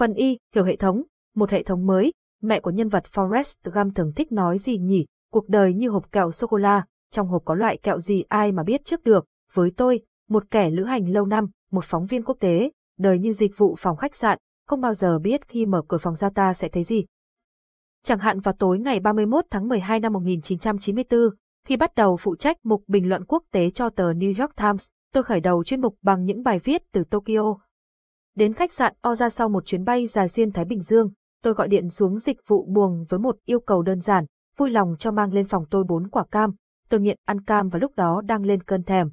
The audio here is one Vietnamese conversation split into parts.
Phần Y, hiểu hệ thống, một hệ thống mới, mẹ của nhân vật Forrest Gump thường thích nói gì nhỉ, cuộc đời như hộp kẹo sô-cô-la, trong hộp có loại kẹo gì ai mà biết trước được, với tôi, một kẻ lữ hành lâu năm, một phóng viên quốc tế, đời như dịch vụ phòng khách sạn, không bao giờ biết khi mở cửa phòng ra ta sẽ thấy gì. Chẳng hạn vào tối ngày 31 tháng 12 năm 1994, khi bắt đầu phụ trách mục bình luận quốc tế cho tờ New York Times, tôi khởi đầu chuyên mục bằng những bài viết từ Tokyo. Đến khách sạn Oza sau một chuyến bay dài xuyên Thái Bình Dương, tôi gọi điện xuống dịch vụ buồng với một yêu cầu đơn giản, vui lòng cho mang lên phòng tôi bốn quả cam, tôi nghiện ăn cam và lúc đó đang lên cơn thèm.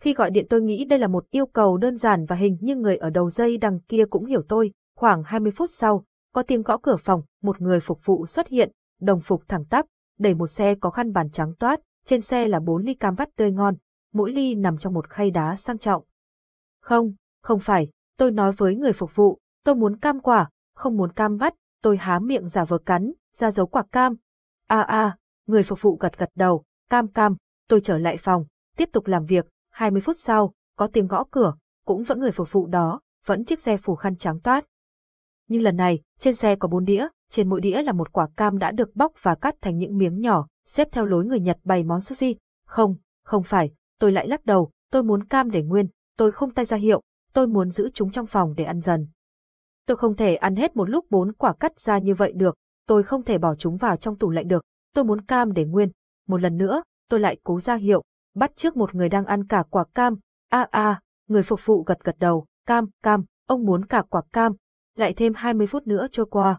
Khi gọi điện tôi nghĩ đây là một yêu cầu đơn giản và hình như người ở đầu dây đằng kia cũng hiểu tôi, khoảng 20 phút sau, có tiếng gõ cửa phòng, một người phục vụ xuất hiện, đồng phục thẳng tắp, đẩy một xe có khăn bàn trắng toát, trên xe là bốn ly cam vắt tươi ngon, mỗi ly nằm trong một khay đá sang trọng. Không, không phải, tôi nói với người phục vụ, tôi muốn cam quả, không muốn cam vắt, tôi há miệng giả vờ cắn, ra dấu quả cam. A a, người phục vụ gật gật đầu, cam cam, tôi trở lại phòng, tiếp tục làm việc, 20 phút sau, có tiếng gõ cửa, cũng vẫn người phục vụ đó, vẫn chiếc xe phủ khăn trắng toát. Nhưng lần này, trên xe có bốn đĩa, trên mỗi đĩa là một quả cam đã được bóc và cắt thành những miếng nhỏ, xếp theo lối người Nhật bày món sushi. Không, không phải, tôi lại lắc đầu, tôi muốn cam để nguyên, tôi không tay ra hiệu, tôi muốn giữ chúng trong phòng để ăn dần. Tôi không thể ăn hết một lúc bốn quả cắt ra như vậy được, tôi không thể bỏ chúng vào trong tủ lạnh được, tôi muốn cam để nguyên. Một lần nữa, tôi lại cố ra hiệu, bắt trước một người đang ăn cả quả cam. A a, người phục vụ gật gật đầu, cam, cam, ông muốn cả quả cam. Lại thêm 20 phút nữa trôi qua.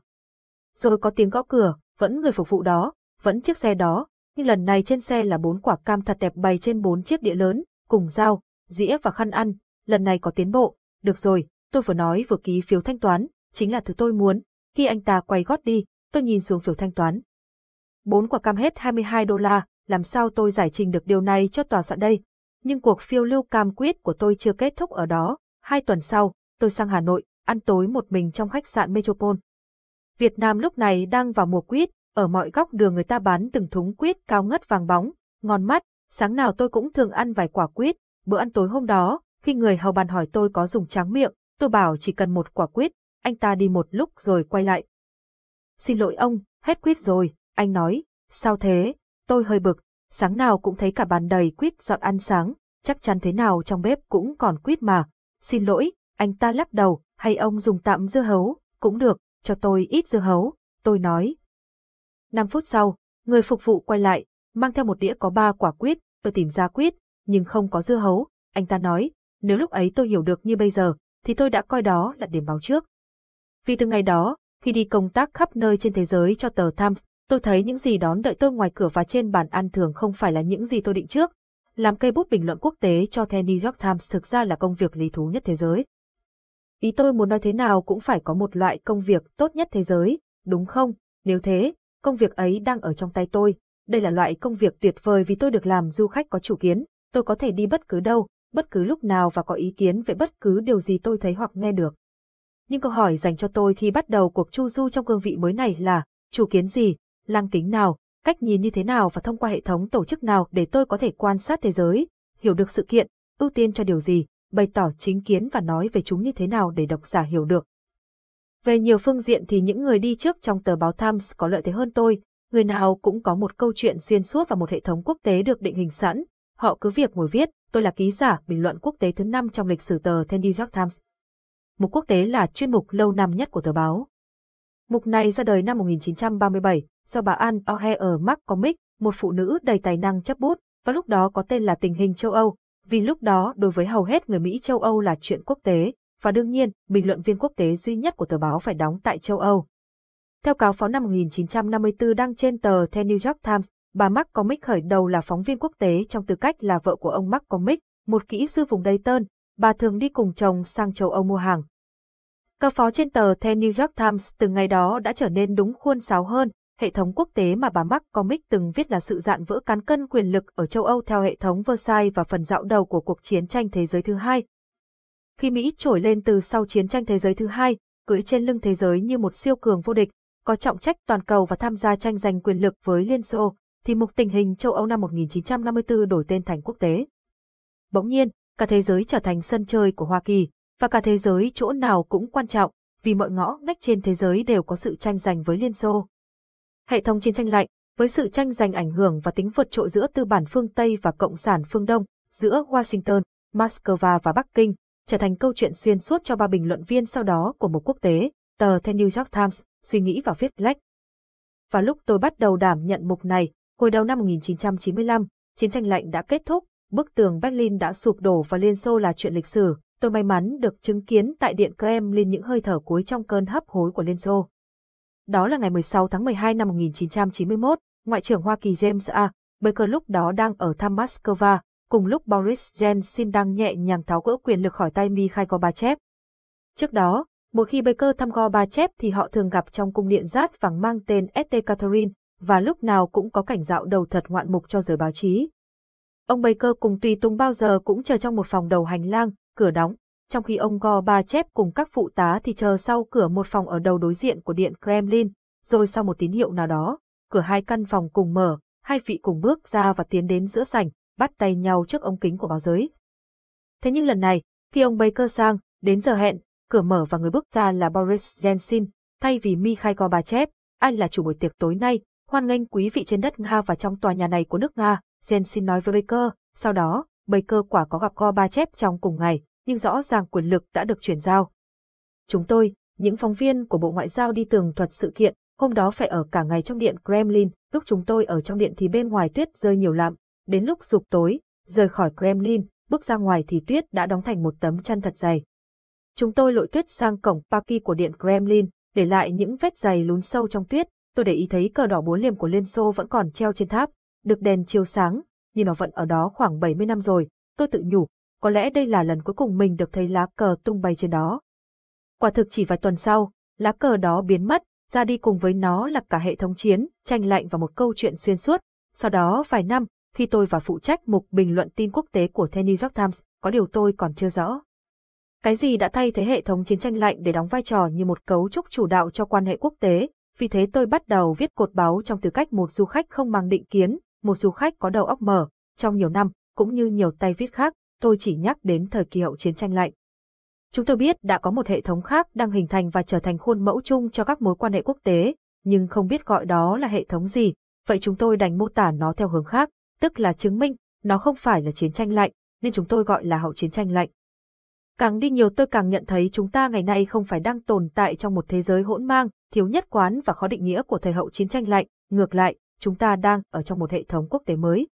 Rồi có tiếng gõ cửa, vẫn người phục vụ đó, vẫn chiếc xe đó, nhưng lần này trên xe là bốn quả cam thật đẹp bày trên bốn chiếc đĩa lớn, cùng dao, dĩa và khăn ăn. Lần này có tiến bộ, được rồi, tôi vừa nói vừa ký phiếu thanh toán, chính là thứ tôi muốn. Khi anh ta quay gót đi, tôi nhìn xuống phiếu thanh toán. Bốn quả cam hết 22 đô la, làm sao tôi giải trình được điều này cho tòa soạn đây. Nhưng cuộc phiêu lưu cam quyết của tôi chưa kết thúc ở đó. Hai tuần sau, tôi sang Hà Nội, ăn tối một mình trong khách sạn Metropole. Việt Nam lúc này đang vào mùa quýt, ở mọi góc đường người ta bán từng thúng quýt cao ngất vàng bóng, ngon mắt, sáng nào tôi cũng thường ăn vài quả quýt, bữa ăn tối hôm đó, khi người hầu bàn hỏi tôi có dùng tráng miệng, tôi bảo chỉ cần một quả quýt, anh ta đi một lúc rồi quay lại. Xin lỗi ông, hết quýt rồi, anh nói, sao thế, tôi hơi bực, sáng nào cũng thấy cả bàn đầy quýt dọn ăn sáng, chắc chắn thế nào trong bếp cũng còn quýt mà. Xin lỗi, anh ta lắc đầu, hay ông dùng tạm dưa hấu, cũng được, cho tôi ít dưa hấu, tôi nói. 5 phút sau, người phục vụ quay lại, mang theo một đĩa có ba quả quýt, tôi tìm ra quýt, nhưng không có dưa hấu, anh ta nói, nếu lúc ấy tôi hiểu được như bây giờ, thì tôi đã coi đó là điểm báo trước. Vì từ ngày đó, khi đi công tác khắp nơi trên thế giới cho tờ Times, tôi thấy những gì đón đợi tôi ngoài cửa và trên bàn ăn thường không phải là những gì tôi định trước. Làm cây bút bình luận quốc tế cho The New York Times thực ra là công việc lý thú nhất thế giới. Ý tôi muốn nói thế nào cũng phải có một loại công việc tốt nhất thế giới, đúng không? Nếu thế, công việc ấy đang ở trong tay tôi. Đây là loại công việc tuyệt vời vì tôi được làm du khách có chủ kiến, tôi có thể đi bất cứ đâu, bất cứ lúc nào và có ý kiến về bất cứ điều gì tôi thấy hoặc nghe được. Nhưng câu hỏi dành cho tôi khi bắt đầu cuộc chu du trong cương vị mới này là, chủ kiến gì, lăng kính nào, cách nhìn như thế nào và thông qua hệ thống tổ chức nào để tôi có thể quan sát thế giới, hiểu được sự kiện, ưu tiên cho điều gì, bày tỏ chính kiến và nói về chúng như thế nào để độc giả hiểu được. Về nhiều phương diện thì những người đi trước trong tờ báo Times có lợi thế hơn tôi, người nào cũng có một câu chuyện xuyên suốt và một hệ thống quốc tế được định hình sẵn, họ cứ việc ngồi viết, tôi là ký giả bình luận quốc tế thứ năm trong lịch sử tờ The New York Times. Mục quốc tế là chuyên mục lâu năm nhất của tờ báo. Mục này ra đời năm 1937, do bà Anne O'Hare ở Mark Comic, một phụ nữ đầy tài năng chấp bút, và lúc đó có tên là tình hình châu Âu, vì lúc đó đối với hầu hết người Mỹ châu Âu là chuyện quốc tế, và đương nhiên, bình luận viên quốc tế duy nhất của tờ báo phải đóng tại châu Âu. Theo cáo phó năm 1954 đăng trên tờ The New York Times, bà Mark Comic khởi đầu là phóng viên quốc tế trong tư cách là vợ của ông Mark Comic, một kỹ sư vùng Dayton, bà thường đi cùng chồng sang châu Âu mua hàng. Cơ phó trên tờ The New York Times từ ngày đó đã trở nên đúng khuôn sáo hơn, hệ thống quốc tế mà bà Mark Comic từng viết là sự dạn vỡ cán cân quyền lực ở châu Âu theo hệ thống Versailles và phần dạo đầu của cuộc chiến tranh thế giới thứ hai. Khi Mỹ trổi lên từ sau chiến tranh thế giới thứ hai, cưỡi trên lưng thế giới như một siêu cường vô địch, có trọng trách toàn cầu và tham gia tranh giành quyền lực với Liên Xô, thì mục tình hình châu Âu năm 1954 đổi tên thành quốc tế. Bỗng nhiên, cả thế giới trở thành sân chơi của Hoa Kỳ, và cả thế giới chỗ nào cũng quan trọng, vì mọi ngõ ngách trên thế giới đều có sự tranh giành với Liên Xô. Hệ thống chiến tranh lạnh, với sự tranh giành ảnh hưởng và tính vượt trội giữa tư bản phương Tây và Cộng sản phương Đông, giữa Washington, Moscow và Bắc Kinh, trở thành câu chuyện xuyên suốt cho ba bình luận viên sau đó của một quốc tế, tờ The New York Times, suy nghĩ và viết lách. Và lúc tôi bắt đầu đảm nhận mục này, hồi đầu năm 1995, chiến tranh lạnh đã kết thúc, bức tường Berlin đã sụp đổ và Liên Xô là chuyện lịch sử, tôi may mắn được chứng kiến tại Điện Kremlin những hơi thở cuối trong cơn hấp hối của Liên Xô. Đó là ngày 16 tháng 12 năm 1991, Ngoại trưởng Hoa Kỳ James A. Baker lúc đó đang ở thăm Moscow, cùng lúc Boris Yeltsin đang nhẹ nhàng tháo gỡ quyền lực khỏi tay Mikhail Gorbachev. Trước đó, mỗi khi Baker thăm Gorbachev thì họ thường gặp trong cung điện rát vàng mang tên St. Catherine, và lúc nào cũng có cảnh dạo đầu thật ngoạn mục cho giới báo chí. Ông Baker cùng tùy tùng bao giờ cũng chờ trong một phòng đầu hành lang, cửa đóng, trong khi ông Gorbachev cùng các phụ tá thì chờ sau cửa một phòng ở đầu đối diện của điện Kremlin, rồi sau một tín hiệu nào đó, cửa hai căn phòng cùng mở, hai vị cùng bước ra và tiến đến giữa sảnh, bắt tay nhau trước ống kính của báo giới. Thế nhưng lần này, khi ông Baker sang, đến giờ hẹn, cửa mở và người bước ra là Boris Yeltsin, thay vì Mikhail Gorbachev, anh là chủ buổi tiệc tối nay, hoan nghênh quý vị trên đất Nga và trong tòa nhà này của nước Nga, Yeltsin nói với Baker, sau đó, Baker quả có gặp Gorbachev trong cùng ngày, nhưng rõ ràng quyền lực đã được chuyển giao. Chúng tôi, những phóng viên của Bộ Ngoại giao đi tường thuật sự kiện, hôm đó phải ở cả ngày trong điện Kremlin, lúc chúng tôi ở trong điện thì bên ngoài tuyết rơi nhiều lắm, đến lúc sụp tối, rời khỏi Kremlin, bước ra ngoài thì tuyết đã đóng thành một tấm chăn thật dày. Chúng tôi lội tuyết sang cổng Paki của điện Kremlin, để lại những vết dày lún sâu trong tuyết, tôi để ý thấy cờ đỏ bốn liềm của Liên Xô vẫn còn treo trên tháp, được đèn chiếu sáng, nhưng nó vẫn ở đó khoảng 70 năm rồi, tôi tự nhủ, có lẽ đây là lần cuối cùng mình được thấy lá cờ tung bay trên đó. Quả thực chỉ vài tuần sau, lá cờ đó biến mất, ra đi cùng với nó là cả hệ thống chiến, tranh lạnh và một câu chuyện xuyên suốt. Sau đó vài năm, khi tôi và phụ trách mục bình luận tin quốc tế của The New York Times, có điều tôi còn chưa rõ. Cái gì đã thay thế hệ thống chiến tranh lạnh để đóng vai trò như một cấu trúc chủ đạo cho quan hệ quốc tế, vì thế tôi bắt đầu viết cột báo trong tư cách một du khách không mang định kiến, một du khách có đầu óc mở. Trong nhiều năm, cũng như nhiều tay viết khác, tôi chỉ nhắc đến thời kỳ hậu chiến tranh lạnh. Chúng tôi biết đã có một hệ thống khác đang hình thành và trở thành khuôn mẫu chung cho các mối quan hệ quốc tế, nhưng không biết gọi đó là hệ thống gì, vậy chúng tôi đành mô tả nó theo hướng khác, tức là chứng minh nó không phải là chiến tranh lạnh, nên chúng tôi gọi là hậu chiến tranh lạnh. Càng đi nhiều tôi càng nhận thấy chúng ta ngày nay không phải đang tồn tại trong một thế giới hỗn mang, thiếu nhất quán và khó định nghĩa của thời hậu chiến tranh lạnh, ngược lại, chúng ta đang ở trong một hệ thống quốc tế mới.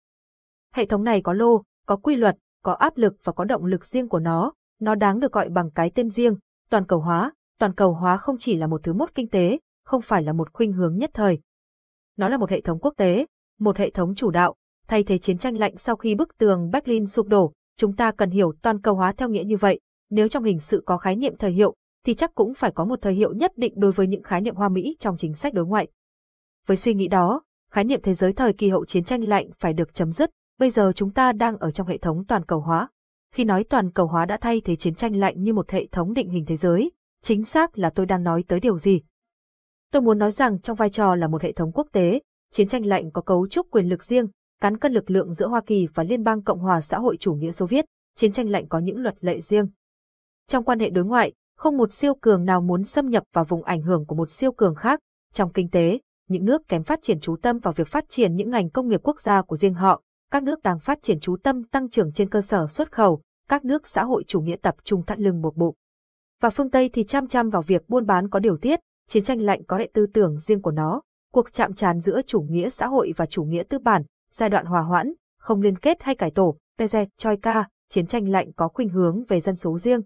Hệ thống này có lô, có quy luật, có áp lực và có động lực riêng của nó, nó đáng được gọi bằng cái tên riêng, toàn cầu hóa. Toàn cầu hóa không chỉ là một thứ mốt kinh tế, không phải là một khuynh hướng nhất thời. Nó là một hệ thống quốc tế, một hệ thống chủ đạo, thay thế chiến tranh lạnh sau khi bức tường Berlin sụp đổ, chúng ta cần hiểu toàn cầu hóa theo nghĩa như vậy. Nếu trong hình sự có khái niệm thời hiệu, thì chắc cũng phải có một thời hiệu nhất định đối với những khái niệm Hoa Mỹ trong chính sách đối ngoại. Với suy nghĩ đó, khái niệm thế giới thời kỳ hậu chiến tranh lạnh phải được chấm dứt, bây giờ chúng ta đang ở trong hệ thống toàn cầu hóa. Khi nói toàn cầu hóa đã thay thế chiến tranh lạnh như một hệ thống định hình thế giới, chính xác là tôi đang nói tới điều gì? Tôi muốn nói rằng trong vai trò là một hệ thống quốc tế, chiến tranh lạnh có cấu trúc quyền lực riêng, cán cân lực lượng giữa Hoa Kỳ và Liên bang Cộng hòa xã hội chủ nghĩa Xô Viết, chiến tranh lạnh có những luật lệ riêng. Trong quan hệ đối ngoại, không một siêu cường nào muốn xâm nhập vào vùng ảnh hưởng của một siêu cường khác. Trong kinh tế, những nước kém phát triển chú tâm vào việc phát triển những ngành công nghiệp quốc gia của riêng họ, các nước đang phát triển chú tâm tăng trưởng trên cơ sở xuất khẩu, các nước xã hội chủ nghĩa tập trung thắt lưng buộc bụng. Và phương Tây thì chăm chăm vào việc buôn bán có điều tiết, chiến tranh lạnh có hệ tư tưởng riêng của nó, cuộc chạm trán giữa chủ nghĩa xã hội và chủ nghĩa tư bản, giai đoạn hòa hoãn, không liên kết hay cải tổ, Peze, Troika, chiến tranh lạnh có khuynh hướng về dân số riêng.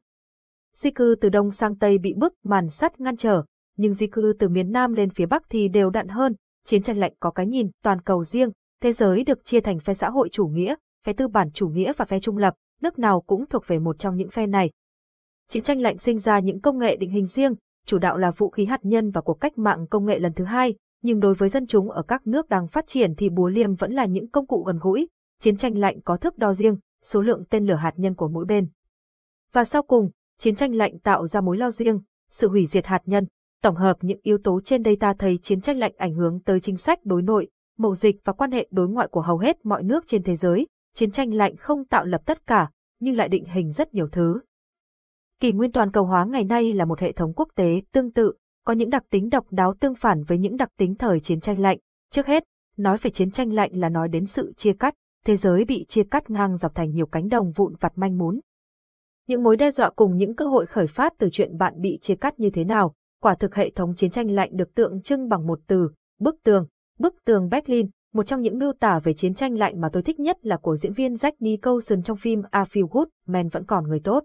Di cư từ đông sang tây bị bức màn sắt ngăn trở, nhưng di cư từ miền nam lên phía bắc thì đều đặn hơn, chiến tranh lạnh có cái nhìn toàn cầu riêng, thế giới được chia thành phe xã hội chủ nghĩa, phe tư bản chủ nghĩa và phe trung lập, nước nào cũng thuộc về một trong những phe này. Chiến tranh lạnh sinh ra những công nghệ định hình riêng, chủ đạo là vũ khí hạt nhân và cuộc cách mạng công nghệ lần thứ hai, nhưng đối với dân chúng ở các nước đang phát triển thì búa liềm vẫn là những công cụ gần gũi. Chiến tranh lạnh có thước đo riêng, số lượng tên lửa hạt nhân của mỗi bên. Và sau cùng, chiến tranh lạnh tạo ra mối lo riêng, sự hủy diệt hạt nhân. Tổng hợp những yếu tố trên đây ta thấy chiến tranh lạnh ảnh hưởng tới chính sách đối nội, mậu dịch và quan hệ đối ngoại của hầu hết mọi nước trên thế giới. Chiến tranh lạnh không tạo lập tất cả, nhưng lại định hình rất nhiều thứ. Kỷ nguyên toàn cầu hóa ngày nay là một hệ thống quốc tế tương tự, có những đặc tính độc đáo tương phản với những đặc tính thời chiến tranh lạnh. Trước hết, nói về chiến tranh lạnh là nói đến sự chia cắt, thế giới bị chia cắt ngang dọc thành nhiều cánh đồng vụn vặt manh mún. Những mối đe dọa cùng những cơ hội khởi phát từ chuyện bạn bị chia cắt như thế nào, quả thực hệ thống chiến tranh lạnh được tượng trưng bằng một từ, bức tường. Bức tường Berlin, một trong những miêu tả về chiến tranh lạnh mà tôi thích nhất là của diễn viên Jack Nicholson trong phim A Few Good Men vẫn còn người tốt.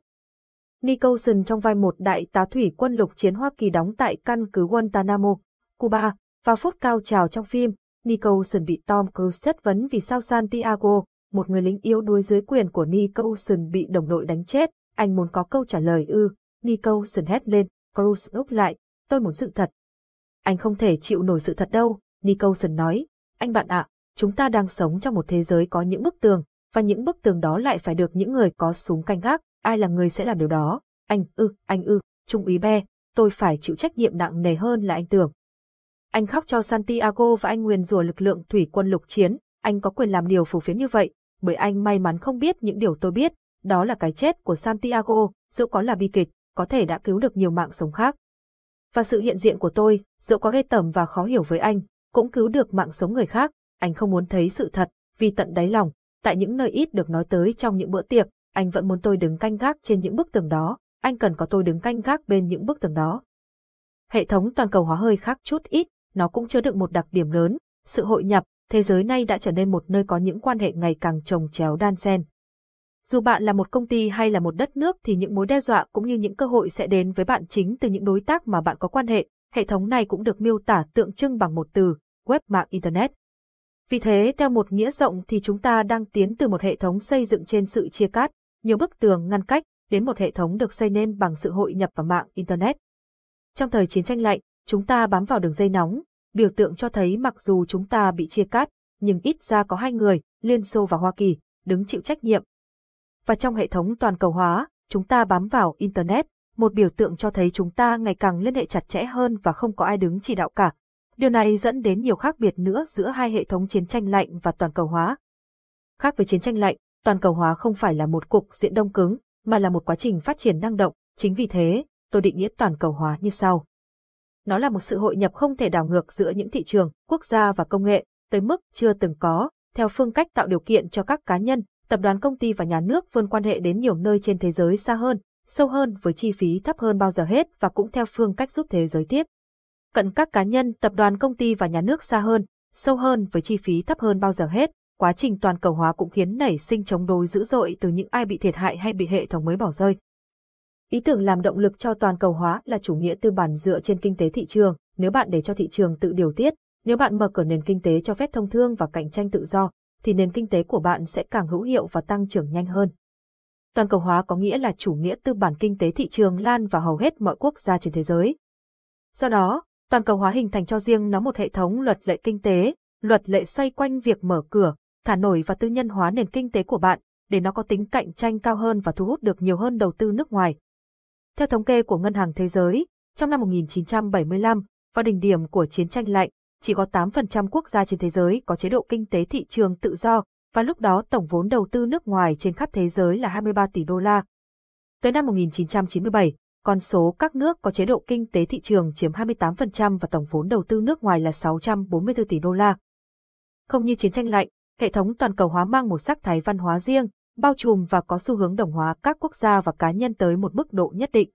Nicholson trong vai một đại tá thủy quân lục chiến Hoa Kỳ đóng tại căn cứ Guantanamo, Cuba. Vào phút cao trào trong phim, Nicholson bị Tom Cruise chất vấn vì sao Santiago, một người lính yếu đuối dưới quyền của Nicholson bị đồng đội đánh chết. Anh muốn có câu trả lời ư. Nicholson hét lên, Cruz úp lại, tôi muốn sự thật. Anh không thể chịu nổi sự thật đâu, Nicholson nói. Anh bạn ạ, chúng ta đang sống trong một thế giới có những bức tường, và những bức tường đó lại phải được những người có súng canh gác, ai là người sẽ làm điều đó. Anh ư, anh ư, Trung úy Be, tôi phải chịu trách nhiệm nặng nề hơn là anh tưởng. Anh khóc cho Santiago và anh nguyền rủa lực lượng thủy quân lục chiến, anh có quyền làm điều phù phiếm như vậy, bởi anh may mắn không biết những điều tôi biết, đó là cái chết của Santiago, dẫu có là bi kịch, có thể đã cứu được nhiều mạng sống khác. Và sự hiện diện của tôi, dẫu có ghê tởm và khó hiểu với anh, cũng cứu được mạng sống người khác, anh không muốn thấy sự thật, vì tận đáy lòng, tại những nơi ít được nói tới trong những bữa tiệc, anh vẫn muốn tôi đứng canh gác trên những bức tường đó, anh cần có tôi đứng canh gác bên những bức tường đó. Hệ thống toàn cầu hóa hơi khác chút ít, nó cũng chứa đựng một đặc điểm lớn, sự hội nhập, thế giới nay đã trở nên một nơi có những quan hệ ngày càng trồng chéo đan xen. Dù bạn là một công ty hay là một đất nước thì những mối đe dọa cũng như những cơ hội sẽ đến với bạn chính từ những đối tác mà bạn có quan hệ. Hệ thống này cũng được miêu tả tượng trưng bằng một từ, web mạng Internet. Vì thế, theo một nghĩa rộng thì chúng ta đang tiến từ một hệ thống xây dựng trên sự chia cắt, nhiều bức tường ngăn cách, đến một hệ thống được xây nên bằng sự hội nhập vào mạng Internet. Trong thời chiến tranh lạnh, chúng ta bám vào đường dây nóng, biểu tượng cho thấy mặc dù chúng ta bị chia cắt, nhưng ít ra có hai người, Liên Xô và Hoa Kỳ, đứng chịu trách nhiệm. Và trong hệ thống toàn cầu hóa, chúng ta bám vào Internet, một biểu tượng cho thấy chúng ta ngày càng liên hệ chặt chẽ hơn và không có ai đứng chỉ đạo cả. Điều này dẫn đến nhiều khác biệt nữa giữa hai hệ thống chiến tranh lạnh và toàn cầu hóa. Khác với chiến tranh lạnh, toàn cầu hóa không phải là một cục diện đông cứng, mà là một quá trình phát triển năng động, chính vì thế, tôi định nghĩa toàn cầu hóa như sau. Nó là một sự hội nhập không thể đảo ngược giữa những thị trường, quốc gia và công nghệ, tới mức chưa từng có, theo phương cách tạo điều kiện cho các cá nhân, tập đoàn công ty và nhà nước vươn quan hệ đến nhiều nơi trên thế giới xa hơn, sâu hơn với chi phí thấp hơn bao giờ hết và cũng theo phương cách giúp thế giới tiếp. Cận các cá nhân, tập đoàn công ty và nhà nước xa hơn, sâu hơn với chi phí thấp hơn bao giờ hết, quá trình toàn cầu hóa cũng khiến nảy sinh chống đối dữ dội từ những ai bị thiệt hại hay bị hệ thống mới bỏ rơi. Ý tưởng làm động lực cho toàn cầu hóa là chủ nghĩa tư bản dựa trên kinh tế thị trường, nếu bạn để cho thị trường tự điều tiết, nếu bạn mở cửa nền kinh tế cho phép thông thương và cạnh tranh tự do, thì nền kinh tế của bạn sẽ càng hữu hiệu và tăng trưởng nhanh hơn. Toàn cầu hóa có nghĩa là chủ nghĩa tư bản kinh tế thị trường lan vào hầu hết mọi quốc gia trên thế giới. Do đó, toàn cầu hóa hình thành cho riêng nó một hệ thống luật lệ kinh tế, luật lệ xoay quanh việc mở cửa, thả nổi và tư nhân hóa nền kinh tế của bạn, để nó có tính cạnh tranh cao hơn và thu hút được nhiều hơn đầu tư nước ngoài. Theo thống kê của Ngân hàng Thế giới, trong năm 1975, vào đỉnh điểm của chiến tranh lạnh, chỉ có 8% quốc gia trên thế giới có chế độ kinh tế thị trường tự do, và lúc đó tổng vốn đầu tư nước ngoài trên khắp thế giới là 23 tỷ đô la. Tới năm 1997, con số các nước có chế độ kinh tế thị trường chiếm 28% và tổng vốn đầu tư nước ngoài là 644 tỷ đô la. Không như chiến tranh lạnh, hệ thống toàn cầu hóa mang một sắc thái văn hóa riêng, bao trùm và có xu hướng đồng hóa các quốc gia và cá nhân tới một mức độ nhất định.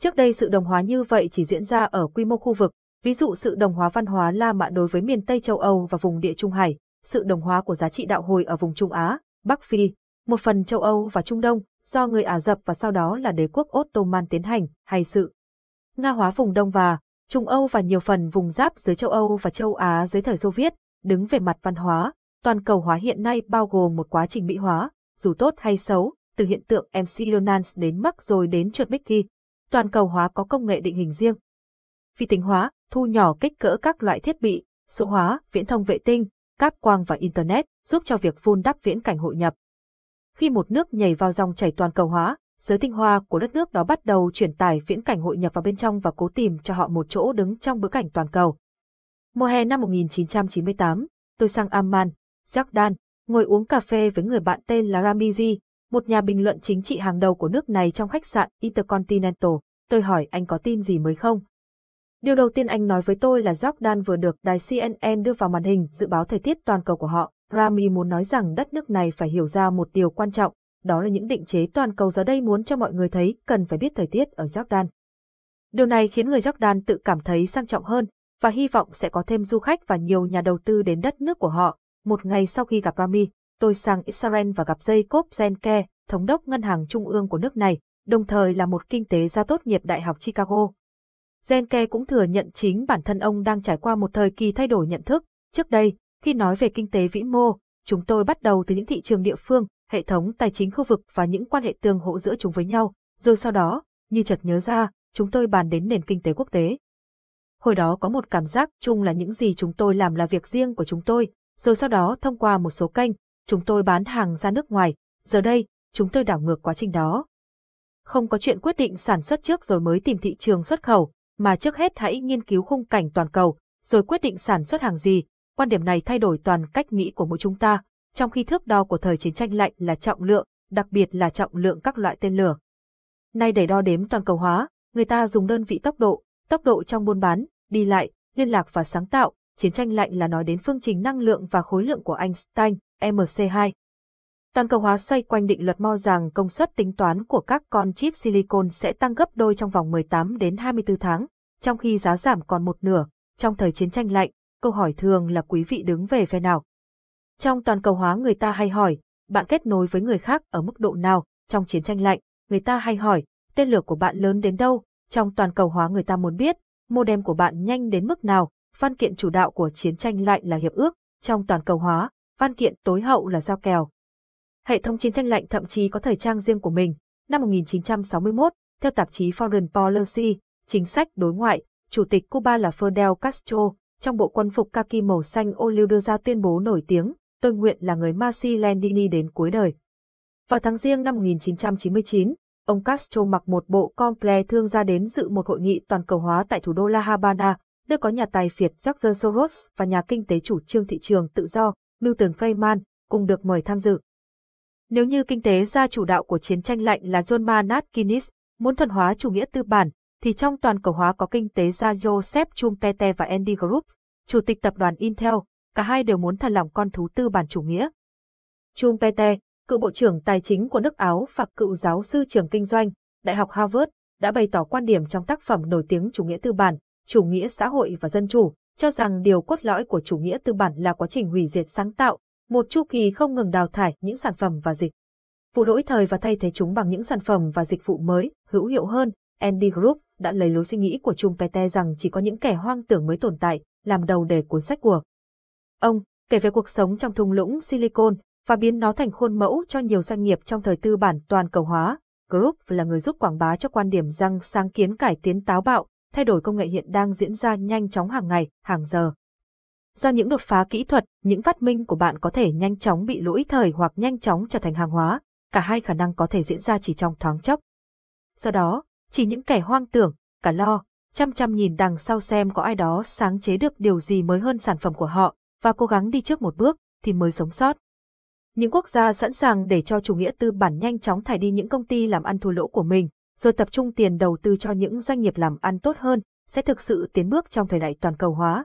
Trước đây sự đồng hóa như vậy chỉ diễn ra ở quy mô khu vực, ví dụ sự đồng hóa văn hóa La Mã đối với miền Tây châu Âu và vùng địa Trung Hải, sự đồng hóa của giá trị đạo hồi ở vùng Trung Á, Bắc Phi, một phần châu Âu và Trung Đông, do người Ả Rập và sau đó là đế quốc Ottoman tiến hành, hay sự Nga hóa vùng Đông và Trung Âu và nhiều phần vùng giáp dưới châu Âu và châu Á dưới thời Xô Viết, đứng về mặt văn hóa, toàn cầu hóa hiện nay bao gồm một quá trình mỹ hóa, dù tốt hay xấu, từ hiện tượng MC Donans đến mắc rồi đến trượt Mickey. Toàn cầu hóa có công nghệ định hình riêng. Phi tính hóa, thu nhỏ kích cỡ các loại thiết bị, số hóa, viễn thông vệ tinh, cáp quang và Internet, giúp cho việc vun đắp viễn cảnh hội nhập. Khi một nước nhảy vào dòng chảy toàn cầu hóa, giới tinh hoa của đất nước đó bắt đầu chuyển tải viễn cảnh hội nhập vào bên trong và cố tìm cho họ một chỗ đứng trong bối cảnh toàn cầu. Mùa hè năm 1998, tôi sang Amman, Jordan, ngồi uống cà phê với người bạn tên là Ramizi, một nhà bình luận chính trị hàng đầu của nước này trong khách sạn Intercontinental. Tôi hỏi anh có tin gì mới không? Điều đầu tiên anh nói với tôi là Jordan vừa được đài CNN đưa vào màn hình dự báo thời tiết toàn cầu của họ. Rami muốn nói rằng đất nước này phải hiểu ra một điều quan trọng, đó là những định chế toàn cầu giờ đây muốn cho mọi người thấy cần phải biết thời tiết ở Jordan. Điều này khiến người Jordan tự cảm thấy sang trọng hơn và hy vọng sẽ có thêm du khách và nhiều nhà đầu tư đến đất nước của họ. Một ngày sau khi gặp Rami, tôi sang Israel và gặp Jacob Zenke, thống đốc ngân hàng trung ương của nước này, đồng thời là một kinh tế gia tốt nghiệp Đại học Chicago. Zenke cũng thừa nhận chính bản thân ông đang trải qua một thời kỳ thay đổi nhận thức. Trước đây, khi nói về kinh tế vĩ mô, chúng tôi bắt đầu từ những thị trường địa phương, hệ thống tài chính khu vực và những quan hệ tương hỗ giữa chúng với nhau, rồi sau đó, như chợt nhớ ra, chúng tôi bàn đến nền kinh tế quốc tế. Hồi đó có một cảm giác chung là những gì chúng tôi làm là việc riêng của chúng tôi, rồi sau đó thông qua một số kênh, chúng tôi bán hàng ra nước ngoài, giờ đây, chúng tôi đảo ngược quá trình đó. Không có chuyện quyết định sản xuất trước rồi mới tìm thị trường xuất khẩu, mà trước hết hãy nghiên cứu khung cảnh toàn cầu, rồi quyết định sản xuất hàng gì. Quan điểm này thay đổi toàn cách nghĩ của mỗi chúng ta, trong khi thước đo của thời chiến tranh lạnh là trọng lượng, đặc biệt là trọng lượng các loại tên lửa. Nay để đo đếm toàn cầu hóa, người ta dùng đơn vị tốc độ, tốc độ trong buôn bán, đi lại, liên lạc và sáng tạo, chiến tranh lạnh là nói đến phương trình năng lượng và khối lượng của Einstein, MC2. Toàn cầu hóa xoay quanh định luật mo rằng công suất tính toán của các con chip silicon sẽ tăng gấp đôi trong vòng 18 đến 24 tháng, trong khi giá giảm còn một nửa. Trong thời chiến tranh lạnh, câu hỏi thường là quý vị đứng về phe nào? Trong toàn cầu hóa người ta hay hỏi, bạn kết nối với người khác ở mức độ nào? Trong chiến tranh lạnh, người ta hay hỏi, tên lửa của bạn lớn đến đâu? Trong toàn cầu hóa người ta muốn biết, modem của bạn nhanh đến mức nào? Văn kiện chủ đạo của chiến tranh lạnh là hiệp ước, trong toàn cầu hóa, văn kiện tối hậu là giao kèo. Hệ thống chiến tranh lạnh thậm chí có thời trang riêng của mình. Năm 1961, theo tạp chí Foreign Policy, chính sách đối ngoại, Chủ tịch Cuba là Fidel Castro, trong bộ quân phục kaki màu xanh ô liu đưa ra tuyên bố nổi tiếng, tôi nguyện là người Marci Landini đến cuối đời. Vào tháng riêng năm 1999, ông Castro mặc một bộ comple thương ra đến dự một hội nghị toàn cầu hóa tại thủ đô La Habana, nơi có nhà tài phiệt George Soros và nhà kinh tế chủ trương thị trường tự do, Milton Friedman, cùng được mời tham dự. Nếu như kinh tế gia chủ đạo của chiến tranh lạnh là John Maynard Keynes, muốn thuần hóa chủ nghĩa tư bản, thì trong toàn cầu hóa có kinh tế gia Joseph Schumpeter và Andy Group, chủ tịch tập đoàn Intel, cả hai đều muốn thả lỏng con thú tư bản chủ nghĩa. Schumpeter, cựu bộ trưởng tài chính của nước Áo và cựu giáo sư trường kinh doanh, Đại học Harvard, đã bày tỏ quan điểm trong tác phẩm nổi tiếng Chủ nghĩa tư bản, Chủ nghĩa xã hội và dân chủ, cho rằng điều cốt lõi của chủ nghĩa tư bản là quá trình hủy diệt sáng tạo, một chu kỳ không ngừng đào thải những sản phẩm và dịch vụ lỗi thời và thay thế chúng bằng những sản phẩm và dịch vụ mới, hữu hiệu hơn. Andy Group đã lấy lối suy nghĩ của Schumpeter rằng chỉ có những kẻ hoang tưởng mới tồn tại, làm đầu đề cuốn sách của ông, kể về cuộc sống trong thung lũng Silicon và biến nó thành khuôn mẫu cho nhiều doanh nghiệp trong thời tư bản toàn cầu hóa. Group là người giúp quảng bá cho quan điểm rằng sáng kiến cải tiến táo bạo, thay đổi công nghệ hiện đang diễn ra nhanh chóng hàng ngày, hàng giờ. Do những đột phá kỹ thuật, những phát minh của bạn có thể nhanh chóng bị lỗi thời hoặc nhanh chóng trở thành hàng hóa, cả hai khả năng có thể diễn ra chỉ trong thoáng chốc. Do đó, chỉ những kẻ hoang tưởng, cả lo, chăm chăm nhìn đằng sau xem có ai đó sáng chế được điều gì mới hơn sản phẩm của họ, và cố gắng đi trước một bước, thì mới sống sót. Những quốc gia sẵn sàng để cho chủ nghĩa tư bản nhanh chóng thải đi những công ty làm ăn thua lỗ của mình, rồi tập trung tiền đầu tư cho những doanh nghiệp làm ăn tốt hơn, sẽ thực sự tiến bước trong thời đại toàn cầu hóa.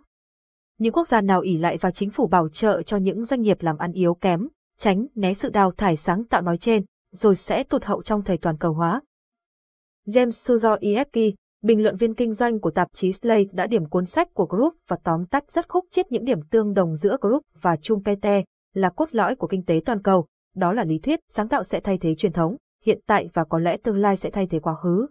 Những quốc gia nào ỉ lại vào chính phủ bảo trợ cho những doanh nghiệp làm ăn yếu kém, tránh né sự đào thải sáng tạo nói trên, rồi sẽ tụt hậu trong thời toàn cầu hóa. James Suzo bình luận viên kinh doanh của tạp chí Slate đã điểm cuốn sách của Group và tóm tắt rất khúc chiết những điểm tương đồng giữa Group và Schumpeter là cốt lõi của kinh tế toàn cầu, đó là lý thuyết sáng tạo sẽ thay thế truyền thống, hiện tại và có lẽ tương lai sẽ thay thế quá khứ.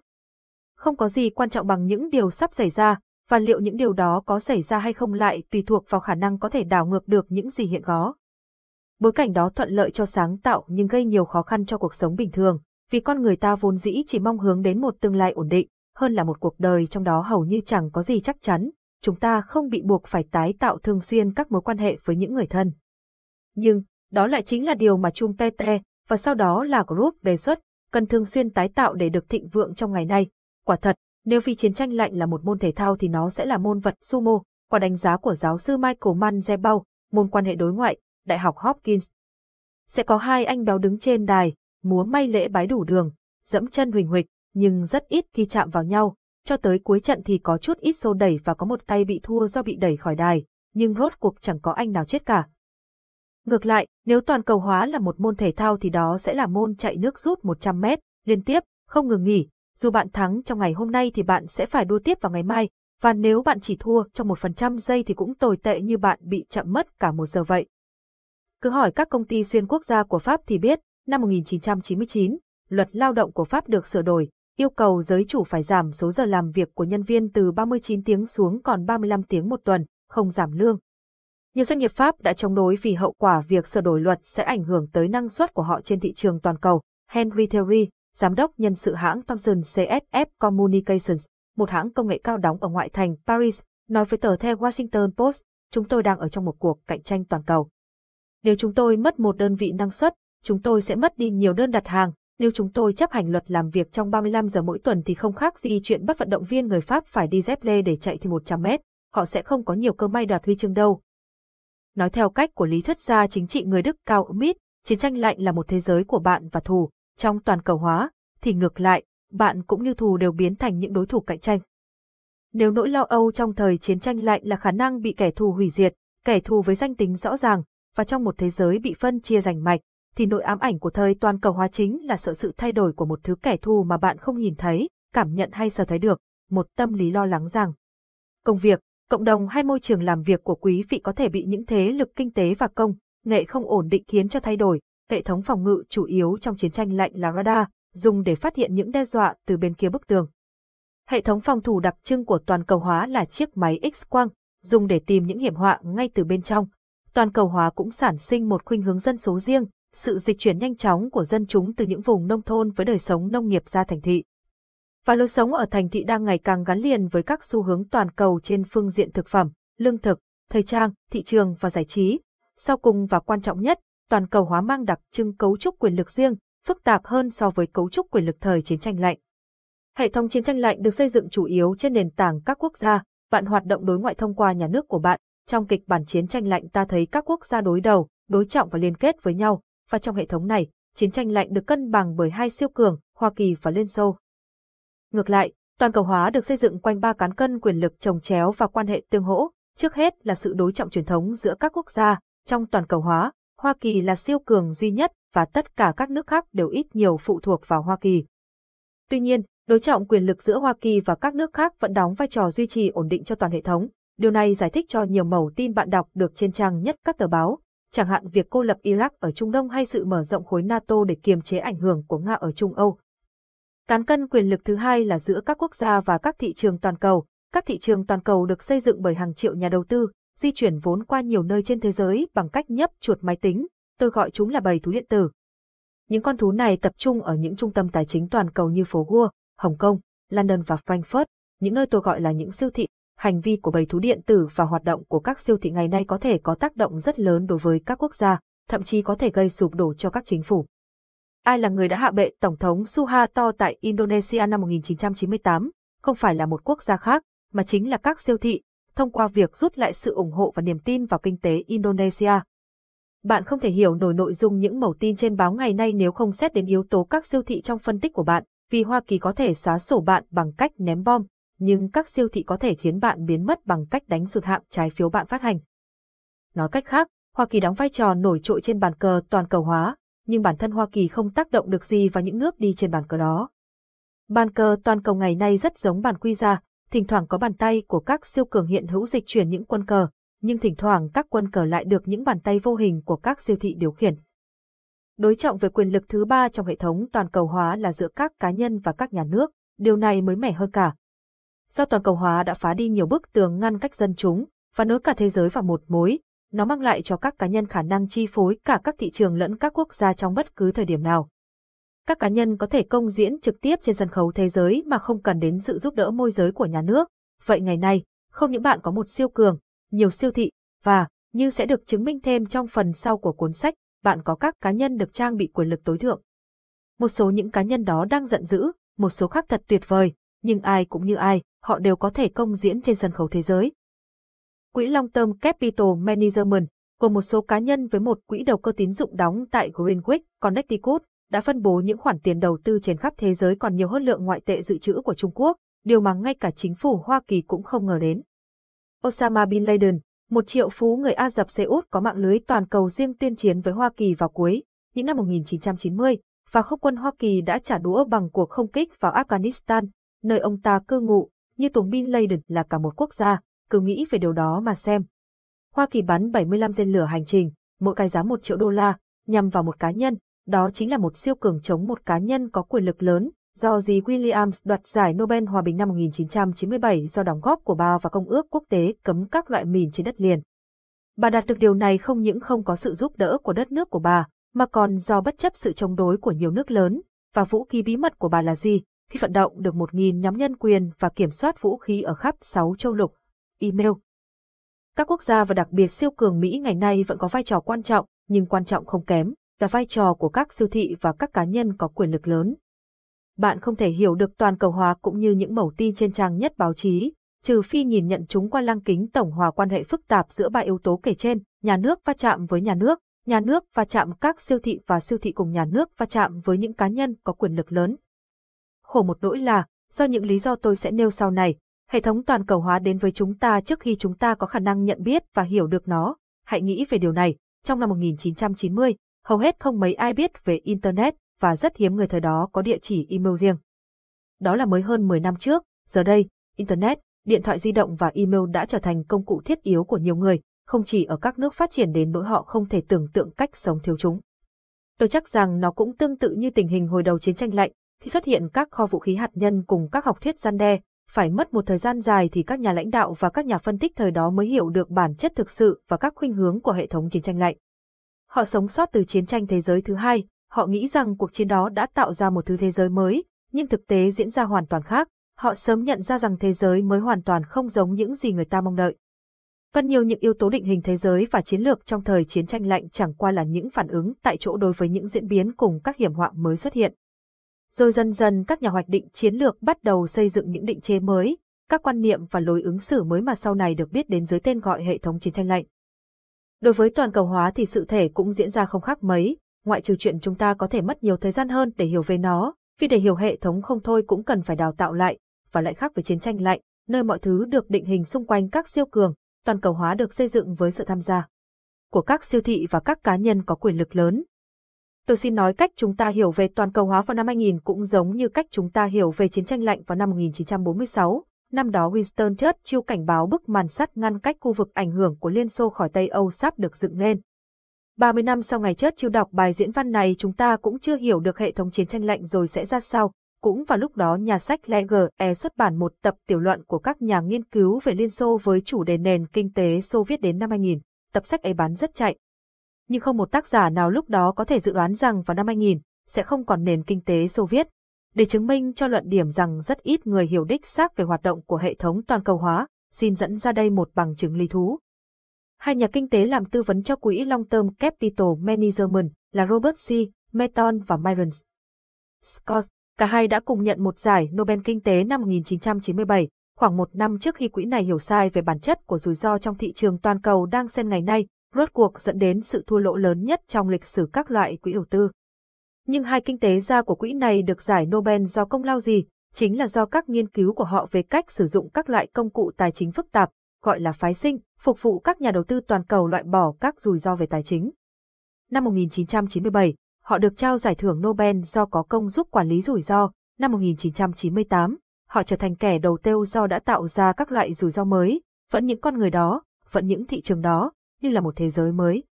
Không có gì quan trọng bằng những điều sắp xảy ra, và liệu những điều đó có xảy ra hay không lại tùy thuộc vào khả năng có thể đảo ngược được những gì hiện có. Bối cảnh đó thuận lợi cho sáng tạo nhưng gây nhiều khó khăn cho cuộc sống bình thường, vì con người ta vốn dĩ chỉ mong hướng đến một tương lai ổn định, hơn là một cuộc đời trong đó hầu như chẳng có gì chắc chắn, chúng ta không bị buộc phải tái tạo thường xuyên các mối quan hệ với những người thân. Nhưng, đó lại chính là điều mà Chung Petre, và sau đó là Group đề xuất, cần thường xuyên tái tạo để được thịnh vượng trong ngày nay. Quả thật, nếu vì chiến tranh lạnh là một môn thể thao thì nó sẽ là môn vật sumo, qua đánh giá của giáo sư Michael Manzebau, môn quan hệ đối ngoại, Đại học Hopkins. Sẽ có hai anh béo đứng trên đài, múa may lễ bái đủ đường, dẫm chân huỳnh huỳnh, nhưng rất ít khi chạm vào nhau. Cho tới cuối trận thì có chút ít xô đẩy và có một tay bị thua do bị đẩy khỏi đài, nhưng rốt cuộc chẳng có anh nào chết cả. Ngược lại, nếu toàn cầu hóa là một môn thể thao thì đó sẽ là môn chạy nước rút 100 mét, liên tiếp, không ngừng nghỉ. Dù bạn thắng trong ngày hôm nay thì bạn sẽ phải đua tiếp vào ngày mai, và nếu bạn chỉ thua trong một phần trăm giây thì cũng tồi tệ như bạn bị chậm mất cả một giờ vậy. Cứ hỏi các công ty xuyên quốc gia của Pháp thì biết, năm 1999, luật lao động của Pháp được sửa đổi, yêu cầu giới chủ phải giảm số giờ làm việc của nhân viên từ 39 tiếng xuống còn 35 tiếng một tuần, không giảm lương. Nhiều doanh nghiệp Pháp đã chống đối vì hậu quả việc sửa đổi luật sẽ ảnh hưởng tới năng suất của họ trên thị trường toàn cầu. Henry Theory, giám đốc nhân sự hãng Thomson CSF Communications, một hãng công nghệ cao đóng ở ngoại thành Paris, nói với tờ The Washington Post, chúng tôi đang ở trong một cuộc cạnh tranh toàn cầu. Nếu chúng tôi mất một đơn vị năng suất, chúng tôi sẽ mất đi nhiều đơn đặt hàng. Nếu chúng tôi chấp hành luật làm việc trong 35 giờ mỗi tuần thì không khác gì chuyện bắt vận động viên người Pháp phải đi dép lê để chạy thì 100 mét. Họ sẽ không có nhiều cơ may đoạt huy chương đâu. Nói theo cách của lý thuyết gia chính trị người Đức Cao Mít, chiến tranh lạnh là một thế giới của bạn và thù. Trong toàn cầu hóa, thì ngược lại, bạn cũng như thù đều biến thành những đối thủ cạnh tranh. Nếu nỗi lo âu trong thời chiến tranh lạnh là khả năng bị kẻ thù hủy diệt, kẻ thù với danh tính rõ ràng, và trong một thế giới bị phân chia rành mạch, thì nỗi ám ảnh của thời toàn cầu hóa chính là sợ sự thay đổi của một thứ kẻ thù mà bạn không nhìn thấy, cảm nhận hay sở thấy được, một tâm lý lo lắng rằng công việc, cộng đồng hay môi trường làm việc của quý vị có thể bị những thế lực kinh tế và công, nghệ không ổn định khiến cho thay đổi. Hệ thống phòng ngự chủ yếu trong chiến tranh lạnh là radar, dùng để phát hiện những đe dọa từ bên kia bức tường. Hệ thống phòng thủ đặc trưng của toàn cầu hóa là chiếc máy X-quang, dùng để tìm những hiểm họa ngay từ bên trong. Toàn cầu hóa cũng sản sinh một khuynh hướng dân số riêng, sự dịch chuyển nhanh chóng của dân chúng từ những vùng nông thôn với đời sống nông nghiệp ra thành thị. Và lối sống ở thành thị đang ngày càng gắn liền với các xu hướng toàn cầu trên phương diện thực phẩm, lương thực, thời trang, thị trường và giải trí. Sau cùng và quan trọng nhất, toàn cầu hóa mang đặc trưng cấu trúc quyền lực riêng, phức tạp hơn so với cấu trúc quyền lực thời chiến tranh lạnh. Hệ thống chiến tranh lạnh được xây dựng chủ yếu trên nền tảng các quốc gia, bạn hoạt động đối ngoại thông qua nhà nước của bạn. Trong kịch bản chiến tranh lạnh ta thấy các quốc gia đối đầu, đối trọng và liên kết với nhau, và trong hệ thống này, chiến tranh lạnh được cân bằng bởi hai siêu cường, Hoa Kỳ và Liên Xô. Ngược lại, toàn cầu hóa được xây dựng quanh ba cán cân quyền lực chồng chéo và quan hệ tương hỗ, trước hết là sự đối trọng truyền thống giữa các quốc gia, trong toàn cầu hóa, Hoa Kỳ là siêu cường duy nhất và tất cả các nước khác đều ít nhiều phụ thuộc vào Hoa Kỳ. Tuy nhiên, đối trọng quyền lực giữa Hoa Kỳ và các nước khác vẫn đóng vai trò duy trì ổn định cho toàn hệ thống. Điều này giải thích cho nhiều mẩu tin bạn đọc được trên trang nhất các tờ báo, chẳng hạn việc cô lập Iraq ở Trung Đông hay sự mở rộng khối NATO để kiềm chế ảnh hưởng của Nga ở Trung Âu. Cán cân quyền lực thứ hai là giữa các quốc gia và các thị trường toàn cầu. Các thị trường toàn cầu được xây dựng bởi hàng triệu nhà đầu tư, di chuyển vốn qua nhiều nơi trên thế giới bằng cách nhấp chuột máy tính, tôi gọi chúng là bầy thú điện tử. Những con thú này tập trung ở những trung tâm tài chính toàn cầu như phố Wall, Hồng Kông, London và Frankfurt, những nơi tôi gọi là những siêu thị. Hành vi của bầy thú điện tử và hoạt động của các siêu thị ngày nay có thể có tác động rất lớn đối với các quốc gia, thậm chí có thể gây sụp đổ cho các chính phủ. Ai là người đã hạ bệ Tổng thống Suharto tại Indonesia năm 1998? Không phải là một quốc gia khác, mà chính là các siêu thị, thông qua việc rút lại sự ủng hộ và niềm tin vào kinh tế Indonesia. Bạn không thể hiểu nổi nội dung những mẩu tin trên báo ngày nay nếu không xét đến yếu tố các siêu thị trong phân tích của bạn, vì Hoa Kỳ có thể xóa sổ bạn bằng cách ném bom, nhưng các siêu thị có thể khiến bạn biến mất bằng cách đánh sụt hạng trái phiếu bạn phát hành. Nói cách khác, Hoa Kỳ đóng vai trò nổi trội trên bàn cờ toàn cầu hóa, nhưng bản thân Hoa Kỳ không tác động được gì vào những nước đi trên bàn cờ đó. Bàn cờ toàn cầu ngày nay rất giống bàn quy ra, thỉnh thoảng có bàn tay của các siêu cường hiện hữu dịch chuyển những quân cờ, nhưng thỉnh thoảng các quân cờ lại được những bàn tay vô hình của các siêu thị điều khiển. Đối trọng về quyền lực thứ ba trong hệ thống toàn cầu hóa là giữa các cá nhân và các nhà nước, điều này mới mẻ hơn cả. Do toàn cầu hóa đã phá đi nhiều bức tường ngăn cách dân chúng, và nối cả thế giới vào một mối, nó mang lại cho các cá nhân khả năng chi phối cả các thị trường lẫn các quốc gia trong bất cứ thời điểm nào. Các cá nhân có thể công diễn trực tiếp trên sân khấu thế giới mà không cần đến sự giúp đỡ môi giới của nhà nước. Vậy ngày nay, không những bạn có một siêu cường, nhiều siêu thị, và, như sẽ được chứng minh thêm trong phần sau của cuốn sách, bạn có các cá nhân được trang bị quyền lực tối thượng. Một số những cá nhân đó đang giận dữ, một số khác thật tuyệt vời, nhưng ai cũng như ai, họ đều có thể công diễn trên sân khấu thế giới. Quỹ Long Term Capital Management, gồm một số cá nhân với một quỹ đầu cơ tín dụng đóng tại Greenwich, Connecticut, đã phân bố những khoản tiền đầu tư trên khắp thế giới còn nhiều hơn lượng ngoại tệ dự trữ của Trung Quốc, điều mà ngay cả chính phủ Hoa Kỳ cũng không ngờ đến. Osama Bin Laden, một triệu phú người Ả Rập Xê Út có mạng lưới toàn cầu riêng tuyên chiến với Hoa Kỳ vào cuối những năm 1990, và không quân Hoa Kỳ đã trả đũa bằng cuộc không kích vào Afghanistan, nơi ông ta cư ngụ, như tuồng Bin Laden là cả một quốc gia, cứ nghĩ về điều đó mà xem. Hoa Kỳ bắn 75 tên lửa hành trình, mỗi cái giá 1 triệu đô la, nhằm vào một cá nhân, đó chính là một siêu cường chống một cá nhân có quyền lực lớn, do gì Williams đoạt giải Nobel Hòa bình năm 1997 do đóng góp của bà và Công ước quốc tế cấm các loại mìn trên đất liền. Bà đạt được điều này không những không có sự giúp đỡ của đất nước của bà, mà còn do bất chấp sự chống đối của nhiều nước lớn, và vũ khí bí mật của bà là gì, khi vận động được 1.000 nhóm nhân quyền và kiểm soát vũ khí ở khắp 6 châu lục. Email Các quốc gia và đặc biệt siêu cường Mỹ ngày nay vẫn có vai trò quan trọng, nhưng quan trọng không kém, là vai trò của các siêu thị và các cá nhân có quyền lực lớn. Bạn không thể hiểu được toàn cầu hóa cũng như những mẩu tin trên trang nhất báo chí, trừ phi nhìn nhận chúng qua lăng kính tổng hòa quan hệ phức tạp giữa ba yếu tố kể trên, nhà nước va chạm với nhà nước, nhà nước va chạm các siêu thị và siêu thị cùng nhà nước va chạm với những cá nhân có quyền lực lớn. Khổ một nỗi là, do những lý do tôi sẽ nêu sau này, hệ thống toàn cầu hóa đến với chúng ta trước khi chúng ta có khả năng nhận biết và hiểu được nó. Hãy nghĩ về điều này, trong năm 1990, hầu hết không mấy ai biết về Internet và rất hiếm người thời đó có địa chỉ email riêng. Đó là mới hơn 10 năm trước, giờ đây, Internet, điện thoại di động và email đã trở thành công cụ thiết yếu của nhiều người, không chỉ ở các nước phát triển đến nỗi họ không thể tưởng tượng cách sống thiếu chúng. Tôi chắc rằng nó cũng tương tự như tình hình hồi đầu chiến tranh lạnh, khi xuất hiện các kho vũ khí hạt nhân cùng các học thuyết gian đe, phải mất một thời gian dài thì các nhà lãnh đạo và các nhà phân tích thời đó mới hiểu được bản chất thực sự và các khuynh hướng của hệ thống chiến tranh lạnh. Họ sống sót từ chiến tranh thế giới thứ hai, họ nghĩ rằng cuộc chiến đó đã tạo ra một thứ thế giới mới, nhưng thực tế diễn ra hoàn toàn khác, họ sớm nhận ra rằng thế giới mới hoàn toàn không giống những gì người ta mong đợi. Phần nhiều những yếu tố định hình thế giới và chiến lược trong thời chiến tranh lạnh chẳng qua là những phản ứng tại chỗ đối với những diễn biến cùng các hiểm họa mới xuất hiện. Rồi dần dần các nhà hoạch định chiến lược bắt đầu xây dựng những định chế mới, các quan niệm và lối ứng xử mới mà sau này được biết đến dưới tên gọi hệ thống chiến tranh lạnh. Đối với toàn cầu hóa thì sự thể cũng diễn ra không khác mấy, ngoại trừ chuyện chúng ta có thể mất nhiều thời gian hơn để hiểu về nó, vì để hiểu hệ thống không thôi cũng cần phải đào tạo lại, và lại khác với chiến tranh lạnh, nơi mọi thứ được định hình xung quanh các siêu cường, toàn cầu hóa được xây dựng với sự tham gia của các siêu thị và các cá nhân có quyền lực lớn. Tôi xin nói cách chúng ta hiểu về toàn cầu hóa vào năm 2000 cũng giống như cách chúng ta hiểu về chiến tranh lạnh vào năm 1946. Năm đó Winston Churchill cảnh báo bức màn sắt ngăn cách khu vực ảnh hưởng của Liên Xô khỏi Tây Âu sắp được dựng lên. 30 năm sau ngày Churchill đọc bài diễn văn này chúng ta cũng chưa hiểu được hệ thống chiến tranh lạnh rồi sẽ ra sao, cũng vào lúc đó nhà sách Leger e xuất bản một tập tiểu luận của các nhà nghiên cứu về Liên Xô với chủ đề nền kinh tế Xô Viết đến năm 2000. Tập sách ấy bán rất chạy. Nhưng không một tác giả nào lúc đó có thể dự đoán rằng vào năm 2000 sẽ không còn nền kinh tế Xô Viết. Để chứng minh cho luận điểm rằng rất ít người hiểu đích xác về hoạt động của hệ thống toàn cầu hóa, xin dẫn ra đây một bằng chứng lý thú. Hai nhà kinh tế làm tư vấn cho quỹ Long Term Capital Management là Robert C. Meton và Myron Scott Cả hai đã cùng nhận một giải Nobel Kinh tế năm 1997, khoảng một năm trước khi quỹ này hiểu sai về bản chất của rủi ro trong thị trường toàn cầu đang xen ngày nay, rốt cuộc dẫn đến sự thua lỗ lớn nhất trong lịch sử các loại quỹ đầu tư. Nhưng hai kinh tế gia của quỹ này được giải Nobel do công lao gì? Chính là do các nghiên cứu của họ về cách sử dụng các loại công cụ tài chính phức tạp, gọi là phái sinh, phục vụ các nhà đầu tư toàn cầu loại bỏ các rủi ro về tài chính. Năm 1997, họ được trao giải thưởng Nobel do có công giúp quản lý rủi ro. Năm 1998, họ trở thành kẻ đầu tiêu do đã tạo ra các loại rủi ro mới, vẫn những con người đó, vẫn những thị trường đó, như là một thế giới mới.